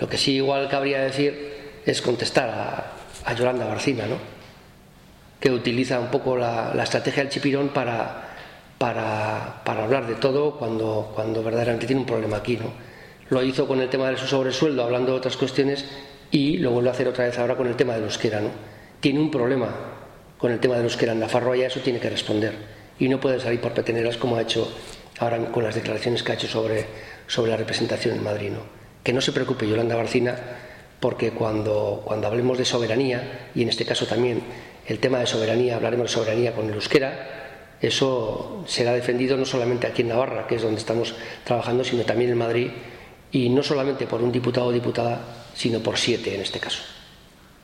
Lo que sí igual cabría decir es contestar a, Yolanda Barcina, ¿no? que utiliza un poco la, estrategia del chipirón para, para, para, hablar de todo cuando, cuando verdaderamente tiene un problema aquí. ¿no? Lo hizo con el tema de su sobresueldo, hablando de otras cuestiones, y lo vuelve a hacer otra vez ahora con el tema del euskera. ¿no? Tiene un problema con el tema del euskera en Nafarroa y a eso tiene que responder. Y no puede salir por peteneras como ha hecho ahora con las declaraciones que ha hecho sobre, sobre la representación en Madrid. ¿no? Que no se preocupe Yolanda Barcina, porque cuando, cuando hablemos de soberanía, y en este caso también el tema de soberanía, hablaremos de soberanía con el euskera, eso será defendido no solamente aquí en Navarra, que es donde estamos trabajando, sino también en Madrid, y no solamente por un diputado o diputada, sino por siete en este caso.